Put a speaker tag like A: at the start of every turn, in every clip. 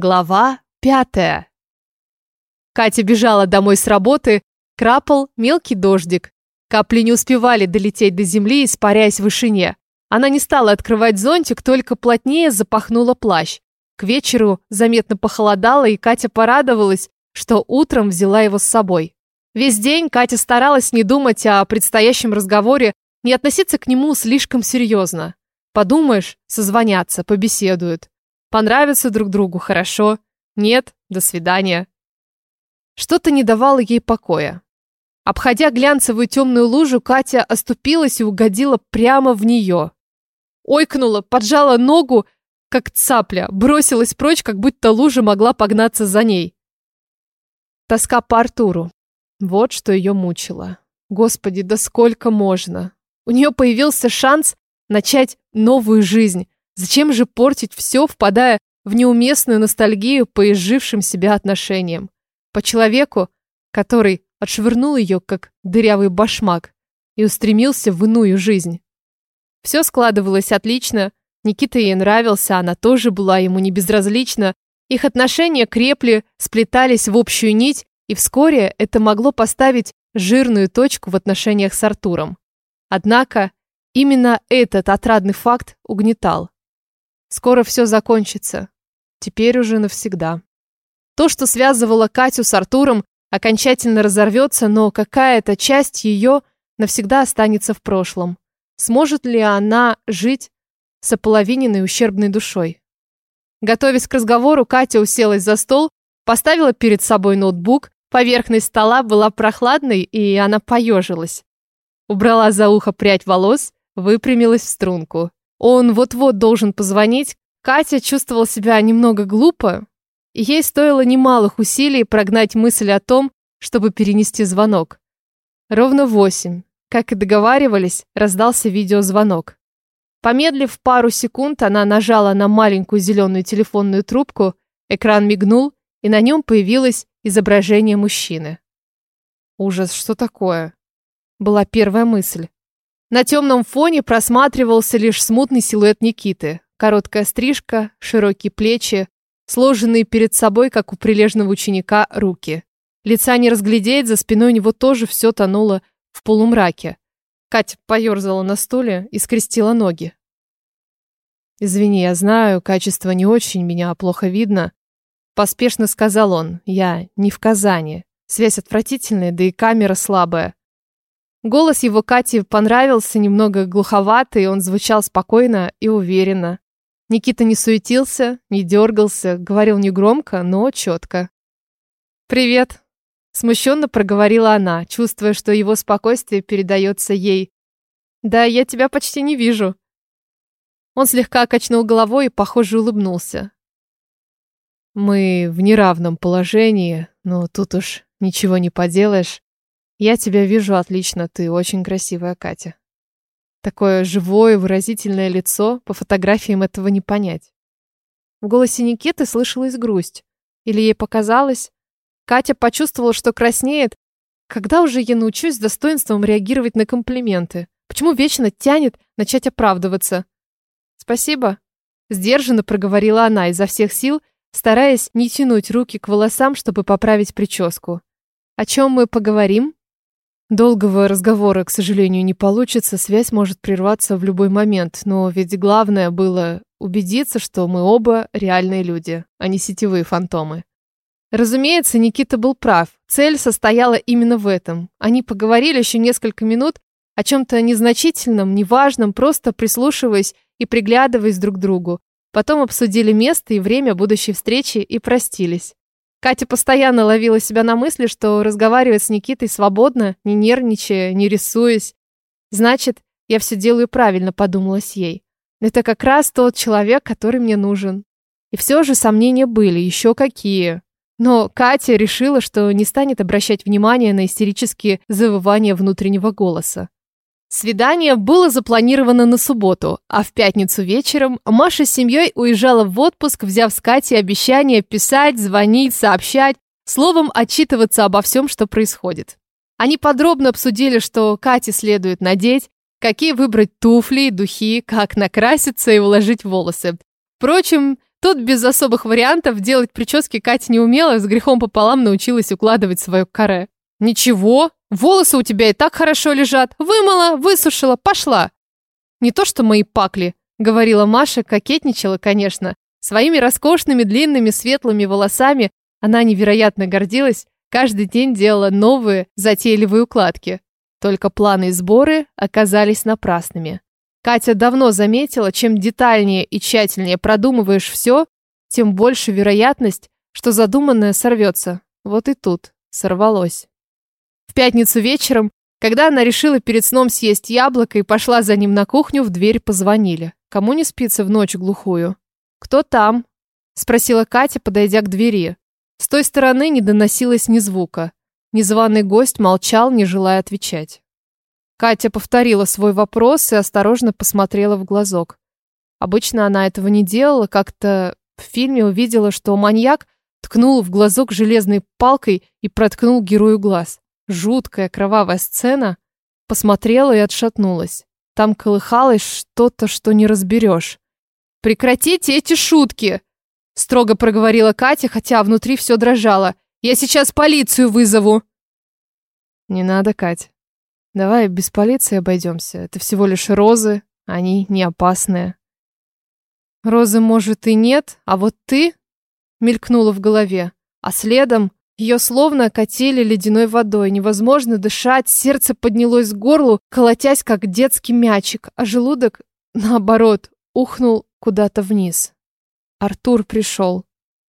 A: Глава пятая. Катя бежала домой с работы, крапал мелкий дождик. Капли не успевали долететь до земли, испаряясь в вышине. Она не стала открывать зонтик, только плотнее запахнула плащ. К вечеру заметно похолодало, и Катя порадовалась, что утром взяла его с собой. Весь день Катя старалась не думать о предстоящем разговоре, не относиться к нему слишком серьезно. Подумаешь, созвонятся, побеседуют. Понравятся друг другу, хорошо. Нет, до свидания. Что-то не давало ей покоя. Обходя глянцевую темную лужу, Катя оступилась и угодила прямо в нее. Ойкнула, поджала ногу, как цапля, бросилась прочь, как будто лужа могла погнаться за ней. Тоска по Артуру. Вот что ее мучило. Господи, да сколько можно? У нее появился шанс начать новую жизнь, Зачем же портить все, впадая в неуместную ностальгию по изжившим себя отношениям? По человеку, который отшвырнул ее, как дырявый башмак, и устремился в иную жизнь. Все складывалось отлично, Никита ей нравился, она тоже была ему не безразлична, их отношения крепли, сплетались в общую нить, и вскоре это могло поставить жирную точку в отношениях с Артуром. Однако именно этот отрадный факт угнетал. Скоро все закончится. Теперь уже навсегда. То, что связывало Катю с Артуром, окончательно разорвется, но какая-то часть ее навсегда останется в прошлом. Сможет ли она жить с ополовиненной ущербной душой? Готовясь к разговору, Катя уселась за стол, поставила перед собой ноутбук, поверхность стола была прохладной, и она поежилась. Убрала за ухо прядь волос, выпрямилась в струнку. Он вот-вот должен позвонить. Катя чувствовала себя немного глупо, ей стоило немалых усилий прогнать мысль о том, чтобы перенести звонок. Ровно восемь. Как и договаривались, раздался видеозвонок. Помедлив пару секунд, она нажала на маленькую зеленую телефонную трубку, экран мигнул, и на нем появилось изображение мужчины. Ужас, что такое? Была первая мысль. На темном фоне просматривался лишь смутный силуэт Никиты. Короткая стрижка, широкие плечи, сложенные перед собой, как у прилежного ученика, руки. Лица не разглядеть, за спиной у него тоже все тонуло в полумраке. Катя поерзала на стуле и скрестила ноги. «Извини, я знаю, качество не очень, меня плохо видно», — поспешно сказал он. «Я не в Казани. Связь отвратительная, да и камера слабая. Голос его Кате понравился, немного глуховатый, он звучал спокойно и уверенно. Никита не суетился, не дергался, говорил негромко, но четко. «Привет», — смущенно проговорила она, чувствуя, что его спокойствие передается ей. «Да, я тебя почти не вижу». Он слегка качнул головой и, похоже, улыбнулся. «Мы в неравном положении, но тут уж ничего не поделаешь. Я тебя вижу отлично, ты очень красивая, Катя. Такое живое, выразительное лицо, по фотографиям этого не понять. В голосе Никиты слышалась грусть. Или ей показалось? Катя почувствовала, что краснеет. Когда уже я научусь с достоинством реагировать на комплименты? Почему вечно тянет начать оправдываться? Спасибо. Сдержанно проговорила она изо всех сил, стараясь не тянуть руки к волосам, чтобы поправить прическу. О чем мы поговорим? Долгого разговора, к сожалению, не получится, связь может прерваться в любой момент, но ведь главное было убедиться, что мы оба реальные люди, а не сетевые фантомы. Разумеется, Никита был прав. Цель состояла именно в этом. Они поговорили еще несколько минут о чем-то незначительном, неважном, просто прислушиваясь и приглядываясь друг к другу. Потом обсудили место и время будущей встречи и простились. Катя постоянно ловила себя на мысли, что разговаривает с Никитой свободно, не нервничая, не рисуясь. Значит, я все делаю правильно, подумалась ей. Это как раз тот человек, который мне нужен. И все же сомнения были, еще какие. Но Катя решила, что не станет обращать внимание на истерические завывания внутреннего голоса. Свидание было запланировано на субботу, а в пятницу вечером Маша с семьей уезжала в отпуск, взяв с Катей обещание писать, звонить, сообщать, словом, отчитываться обо всем, что происходит. Они подробно обсудили, что Кате следует надеть, какие выбрать туфли духи, как накраситься и уложить волосы. Впрочем, Тут без особых вариантов делать прически Катя не умела, с грехом пополам научилась укладывать свое каре. «Ничего, волосы у тебя и так хорошо лежат. Вымыла, высушила, пошла». «Не то что мои пакли», — говорила Маша, кокетничала, конечно. Своими роскошными, длинными, светлыми волосами она невероятно гордилась, каждый день делала новые, затейливые укладки. Только планы и сборы оказались напрасными. Катя давно заметила, чем детальнее и тщательнее продумываешь все, тем больше вероятность, что задуманное сорвется. Вот и тут сорвалось. В пятницу вечером, когда она решила перед сном съесть яблоко и пошла за ним на кухню, в дверь позвонили. Кому не спится в ночь глухую? «Кто там?» – спросила Катя, подойдя к двери. С той стороны не доносилось ни звука. Незваный гость молчал, не желая отвечать. Катя повторила свой вопрос и осторожно посмотрела в глазок. Обычно она этого не делала, как-то в фильме увидела, что маньяк ткнул в глазок железной палкой и проткнул герою глаз. Жуткая кровавая сцена. Посмотрела и отшатнулась. Там колыхалось что-то, что не разберешь. «Прекратите эти шутки!» Строго проговорила Катя, хотя внутри все дрожало. «Я сейчас полицию вызову!» «Не надо, Кать. Давай без полиции обойдемся. Это всего лишь розы, они не опасные. Розы, может, и нет, а вот ты... Мелькнуло в голове. А следом ее словно окатили ледяной водой. Невозможно дышать, сердце поднялось к горлу, колотясь, как детский мячик, а желудок, наоборот, ухнул куда-то вниз. Артур пришел.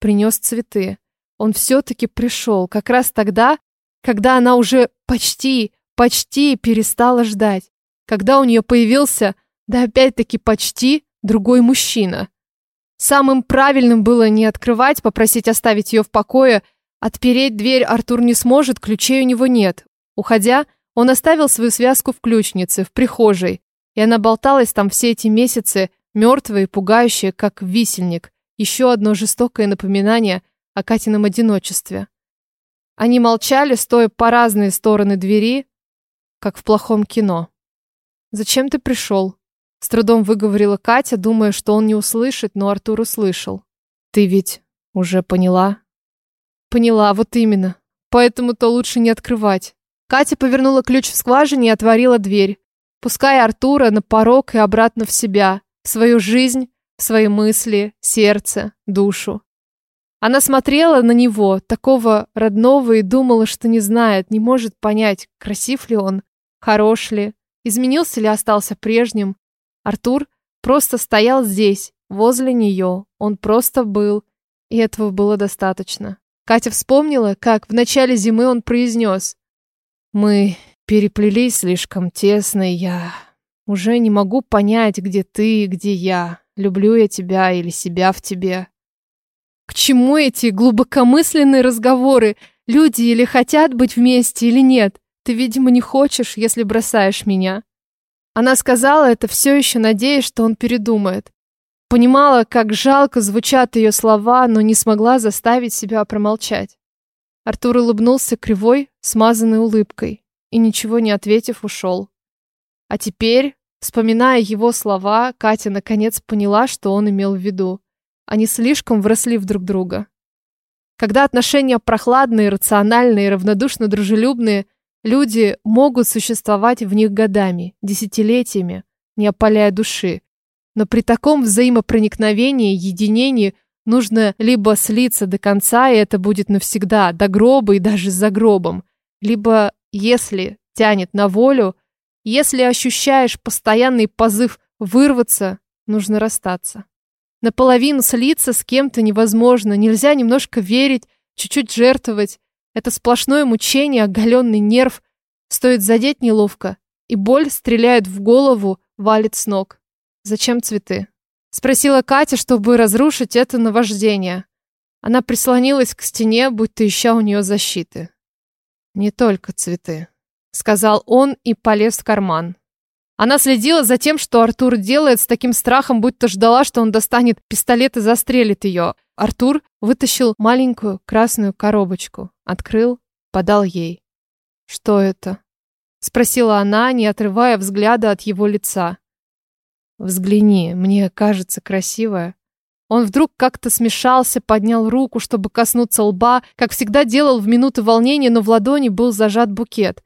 A: Принес цветы. Он все-таки пришел, как раз тогда, когда она уже почти, почти перестала ждать. Когда у нее появился, да опять-таки почти, другой мужчина. Самым правильным было не открывать, попросить оставить ее в покое. Отпереть дверь Артур не сможет, ключей у него нет. Уходя, он оставил свою связку в ключнице, в прихожей. И она болталась там все эти месяцы, мертвая и пугающая, как висельник. Еще одно жестокое напоминание о Катином одиночестве. Они молчали, стоя по разные стороны двери, как в плохом кино. «Зачем ты пришел?» С трудом выговорила Катя, думая, что он не услышит, но Артур услышал. «Ты ведь уже поняла?» «Поняла, вот именно. Поэтому-то лучше не открывать». Катя повернула ключ в скважине и отворила дверь, пуская Артура на порог и обратно в себя, в свою жизнь, в свои мысли, сердце, душу. Она смотрела на него, такого родного, и думала, что не знает, не может понять, красив ли он, Хорош ли? Изменился ли остался прежним? Артур просто стоял здесь, возле нее. Он просто был. И этого было достаточно. Катя вспомнила, как в начале зимы он произнес. «Мы переплелись слишком тесно, и я уже не могу понять, где ты, где я. Люблю я тебя или себя в тебе». К чему эти глубокомысленные разговоры? Люди или хотят быть вместе, или нет? Ты, видимо, не хочешь, если бросаешь меня. Она сказала это все еще надеясь, что он передумает. Понимала, как жалко звучат ее слова, но не смогла заставить себя промолчать. Артур улыбнулся кривой, смазанной улыбкой и, ничего не ответив, ушел. А теперь, вспоминая его слова, Катя наконец поняла, что он имел в виду. Они слишком вросли в друг друга. Когда отношения прохладные, рациональные, равнодушно дружелюбные, Люди могут существовать в них годами, десятилетиями, не опаляя души. Но при таком взаимопроникновении, единении нужно либо слиться до конца, и это будет навсегда, до гроба и даже за гробом, либо, если тянет на волю, если ощущаешь постоянный позыв вырваться, нужно расстаться. Наполовину слиться с кем-то невозможно, нельзя немножко верить, чуть-чуть жертвовать, это сплошное мучение, оголенный нерв. Стоит задеть неловко, и боль стреляет в голову, валит с ног. «Зачем цветы?» Спросила Катя, чтобы разрушить это наваждение. Она прислонилась к стене, будто ища у нее защиты. «Не только цветы», — сказал он и полез в карман. Она следила за тем, что Артур делает с таким страхом, будто ждала, что он достанет пистолет и застрелит ее. Артур вытащил маленькую красную коробочку, открыл, подал ей. «Что это?» — спросила она, не отрывая взгляда от его лица. «Взгляни, мне кажется красивая». Он вдруг как-то смешался, поднял руку, чтобы коснуться лба, как всегда делал в минуты волнения, но в ладони был зажат букет.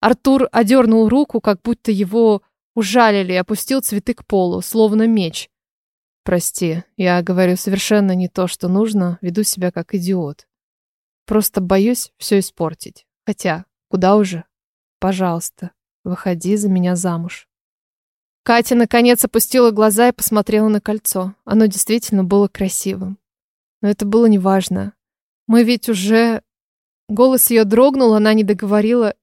A: Артур одернул руку, как будто его ужалили, и опустил цветы к полу, словно меч. Прости, я говорю совершенно не то, что нужно, веду себя как идиот. Просто боюсь все испортить. Хотя, куда уже? Пожалуйста, выходи за меня замуж. Катя наконец опустила глаза и посмотрела на кольцо. Оно действительно было красивым. Но это было неважно. Мы ведь уже... Голос ее дрогнул, она не договорила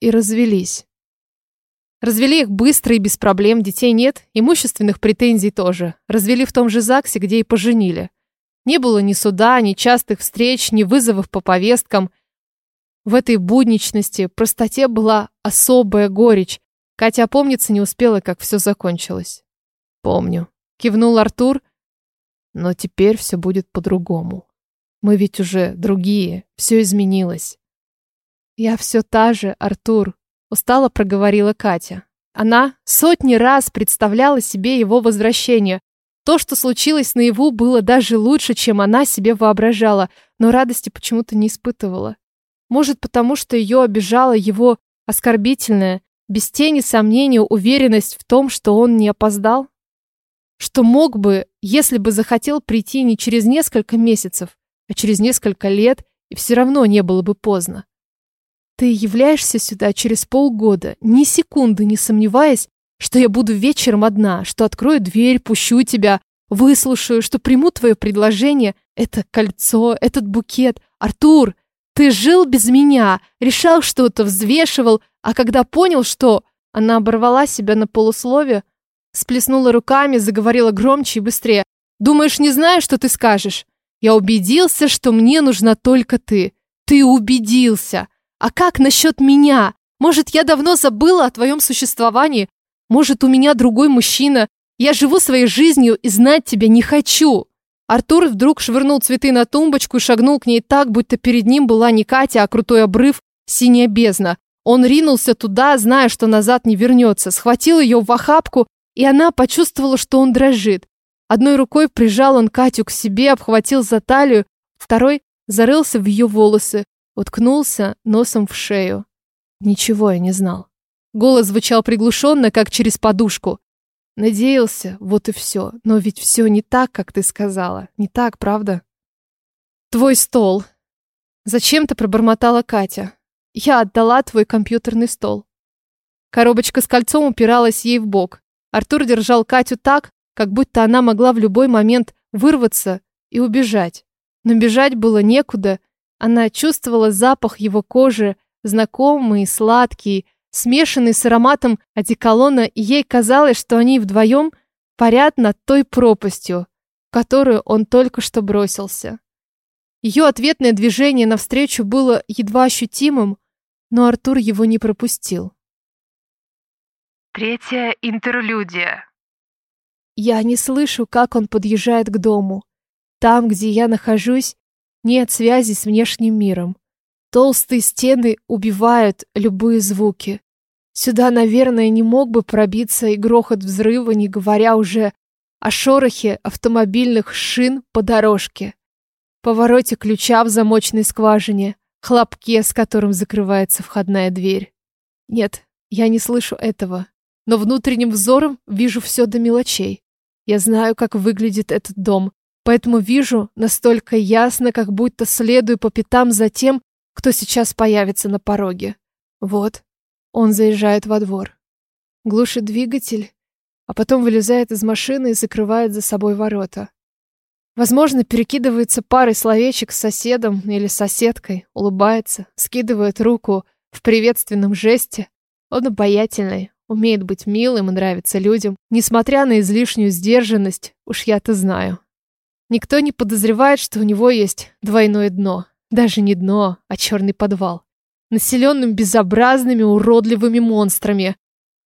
A: и развелись. Развели их быстро и без проблем, детей нет, имущественных претензий тоже. Развели в том же ЗАГСе, где и поженили. Не было ни суда, ни частых встреч, ни вызовов по повесткам. В этой будничности, простоте была особая горечь. Катя опомниться не успела, как все закончилось. «Помню», — кивнул Артур, «но теперь все будет по-другому. Мы ведь уже другие, все изменилось». «Я все та же, Артур», Устало проговорила Катя. Она сотни раз представляла себе его возвращение. То, что случилось наяву, было даже лучше, чем она себе воображала, но радости почему-то не испытывала. Может, потому что ее обижала его оскорбительная, без тени сомнения уверенность в том, что он не опоздал? Что мог бы, если бы захотел прийти не через несколько месяцев, а через несколько лет, и все равно не было бы поздно. Ты являешься сюда через полгода, ни секунды не сомневаясь, что я буду вечером одна, что открою дверь, пущу тебя, выслушаю, что приму твое предложение. Это кольцо, этот букет. Артур, ты жил без меня, решал что-то, взвешивал, а когда понял, что... Она оборвала себя на полусловие, сплеснула руками, заговорила громче и быстрее. «Думаешь, не знаю, что ты скажешь? Я убедился, что мне нужна только ты. Ты убедился!» А как насчет меня? Может, я давно забыла о твоем существовании? Может, у меня другой мужчина? Я живу своей жизнью и знать тебя не хочу. Артур вдруг швырнул цветы на тумбочку и шагнул к ней так, будто перед ним была не Катя, а крутой обрыв, синяя бездна. Он ринулся туда, зная, что назад не вернется, схватил ее в охапку, и она почувствовала, что он дрожит. Одной рукой прижал он Катю к себе, обхватил за талию, второй зарылся в ее волосы, уткнулся носом в шею. Ничего я не знал. Голос звучал приглушенно, как через подушку. Надеялся, вот и все. Но ведь все не так, как ты сказала. Не так, правда? Твой стол. Зачем-то пробормотала Катя. Я отдала твой компьютерный стол. Коробочка с кольцом упиралась ей в бок. Артур держал Катю так, как будто она могла в любой момент вырваться и убежать. Но бежать было некуда, она чувствовала запах его кожи, знакомый, сладкий, смешанный с ароматом одеколона, и ей казалось, что они вдвоем парят над той пропастью, в которую он только что бросился. Ее ответное движение навстречу было едва ощутимым, но Артур его не пропустил.
B: Третья интерлюдия.
A: Я не слышу, как он подъезжает к дому. Там, где я нахожусь, нет связи с внешним миром. Толстые стены убивают любые звуки. Сюда, наверное, не мог бы пробиться и грохот взрыва, не говоря уже о шорохе автомобильных шин по дорожке, повороте ключа в замочной скважине, хлопке, с которым закрывается входная дверь. Нет, я не слышу этого, но внутренним взором вижу все до мелочей. Я знаю, как выглядит этот дом, Поэтому вижу настолько ясно, как будто следую по пятам за тем, кто сейчас появится на пороге. Вот, он заезжает во двор. Глушит двигатель, а потом вылезает из машины и закрывает за собой ворота. Возможно, перекидывается парой словечек с соседом или соседкой, улыбается, скидывает руку в приветственном жесте. Он обаятельный, умеет быть милым и нравится людям, несмотря на излишнюю сдержанность, уж я-то знаю. Никто не подозревает, что у него есть двойное дно. Даже не дно, а черный подвал. Населенным безобразными, уродливыми монстрами.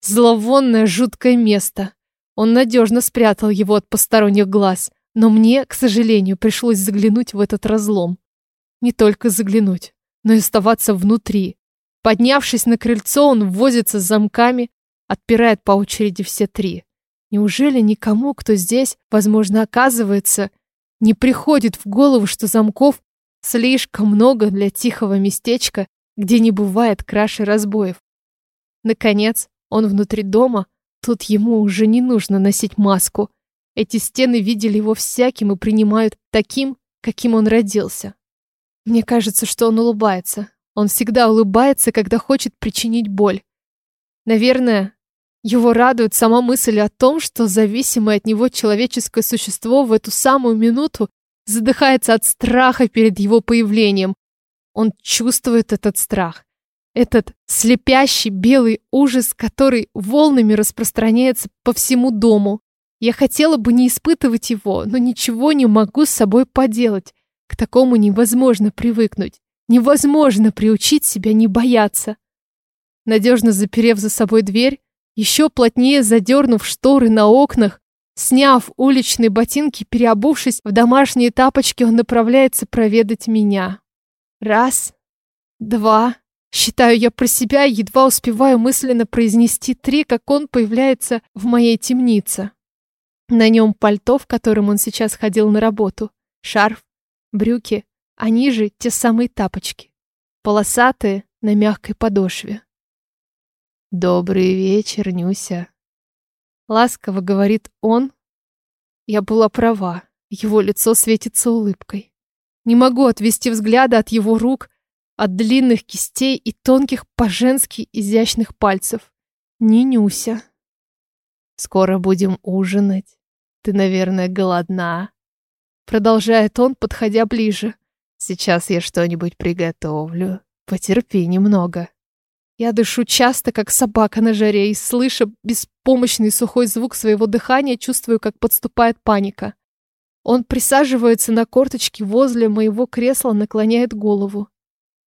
A: Зловонное, жуткое место. Он надежно спрятал его от посторонних глаз. Но мне, к сожалению, пришлось заглянуть в этот разлом. Не только заглянуть, но и оставаться внутри. Поднявшись на крыльцо, он возится с замками, отпирает по очереди все три. Неужели никому, кто здесь, возможно, оказывается, не приходит в голову, что замков слишком много для тихого местечка, где не бывает краши разбоев? Наконец, он внутри дома, тут ему уже не нужно носить маску. Эти стены видели его всяким и принимают таким, каким он родился. Мне кажется, что он улыбается. Он всегда улыбается, когда хочет причинить боль. Наверное, его радует сама мысль о том, что зависимое от него человеческое существо в эту самую минуту задыхается от страха перед его появлением. Он чувствует этот страх. Этот слепящий белый ужас, который волнами распространяется по всему дому. Я хотела бы не испытывать его, но ничего не могу с собой поделать. К такому невозможно привыкнуть. Невозможно приучить себя не бояться. Надежно заперев за собой дверь, еще плотнее задернув шторы на окнах, сняв уличные ботинки, переобувшись в домашние тапочки, он направляется проведать меня. Раз, два, считаю я про себя, едва успеваю мысленно произнести три, как он появляется в моей темнице. На нем пальто, в котором он сейчас ходил на работу, шарф, брюки, а ниже те самые тапочки, полосатые на мягкой подошве. «Добрый вечер, Нюся», — ласково говорит он. Я была права, его лицо светится улыбкой. Не могу отвести взгляда от его рук, от длинных кистей и тонких по-женски изящных пальцев. Не Нюся. «Скоро будем ужинать. Ты, наверное, голодна?» Продолжает он, подходя ближе. «Сейчас я что-нибудь приготовлю. Потерпи немного». Я дышу часто, как собака на жаре, и, слыша беспомощный сухой звук своего дыхания, чувствую, как подступает паника. Он присаживается на корточки возле моего кресла, наклоняет голову.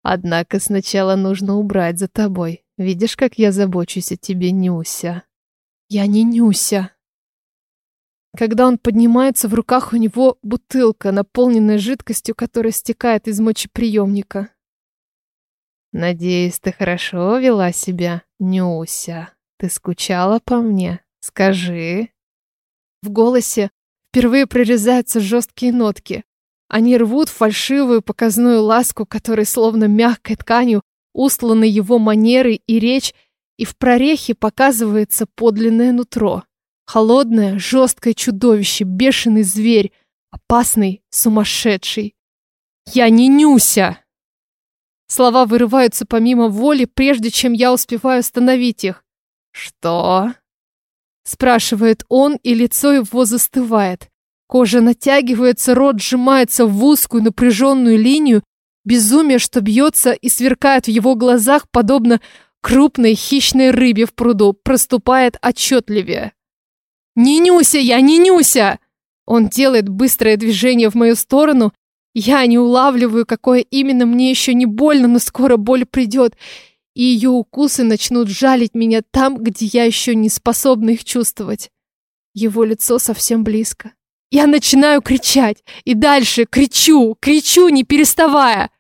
A: Однако сначала нужно убрать за тобой. Видишь, как я забочусь о тебе, Нюся? Я не Нюся. Когда он поднимается, в руках у него бутылка, наполненная жидкостью, которая стекает из мочеприемника. Надеюсь, ты хорошо вела себя, Нюся. Ты скучала по мне? Скажи. В голосе впервые прорезаются жесткие нотки. Они рвут фальшивую показную ласку, которой словно мягкой тканью устланы его манеры и речь, и в прорехе показывается подлинное нутро. Холодное, жесткое чудовище, бешеный зверь, опасный, сумасшедший. «Я не Нюся!» Слова вырываются помимо воли, прежде чем я успеваю остановить их. «Что?» Спрашивает он, и лицо его застывает. Кожа натягивается, рот сжимается в узкую напряженную линию. Безумие, что бьется и сверкает в его глазах, подобно крупной хищной рыбе в пруду, проступает отчетливее. «Не нюся я, не нюся!» Он делает быстрое движение в мою сторону, я не улавливаю, какое именно мне еще не больно, но скоро боль придет, и ее укусы начнут жалить меня там, где я еще не способна их чувствовать. Его лицо совсем близко. Я начинаю кричать, и дальше кричу, кричу, не переставая.